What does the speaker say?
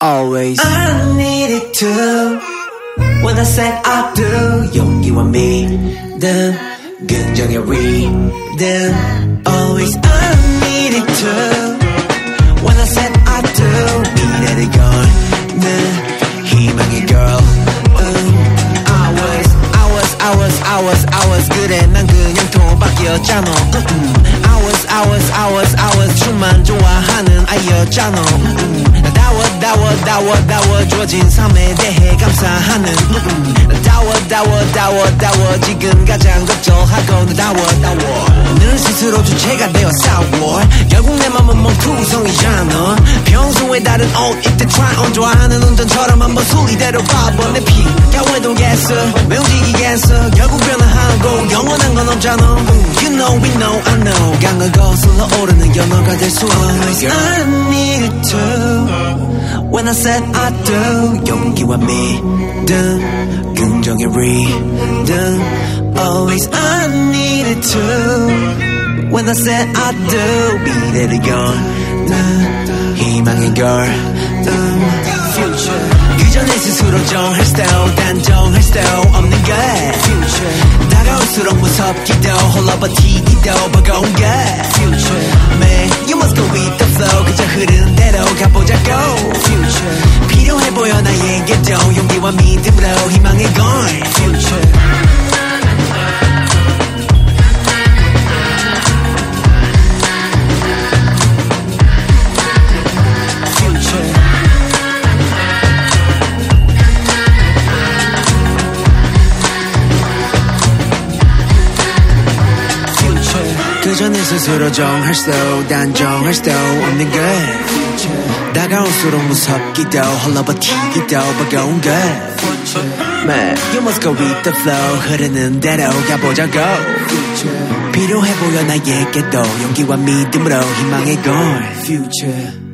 always I needed to When I said I do 용기와 믿음 긍정의 rhythm Always I needed to When I said I do 미래를 걸는 희망의 girl 음, I was I was I was I was I was 그래 난 그냥 도박이었잖아 음, 음. I was I was I was I was 춤만 좋아하는 아이였잖아 음, 음. 나 다워 다워 다워 다워 주어진 삶에 대해 감사하는 음, 음. 나 다워 다워 다워 다워. 지금 가장 적절하고 나 다워 다워. 늘 스스로 주체가 되어 싸워. 결국 내 맘은 멍투성이잖아. 평소에 다른 옷 입대 on 좋아하는 운전처럼 한번 순리대로 봐봐. 내 피가 왜동겠어 왜 움직이겠어? 결국 변화하고 영원한 건 없잖아. 음, You know we know I know. 강을 거슬러 오르는 연어가 될수 없는 I needed to When I said I do 용기와 믿음 긍정의 rhythm Always I needed to When I said I do 미래를 여는 희망의 girl Future 그저 내 스스로 정할 style 단정할 style 없는 게 Future 다가올수록 무섭기도 홀로 버티기도 버거운 게 Future Man you must go with the flow 나에게도 용기와 믿음으로 희망의 걸 Future Future Future 그저 내 스스로 정할 수 단정할 수 없는 것 다가올수록 무섭기도 홀로 버티기도 버거운 것 Man, you must go with the flow. 흐르는 대로 가보자고. 필요해 보여 나에게도 용기와 믿음으로 희망의 걸 Future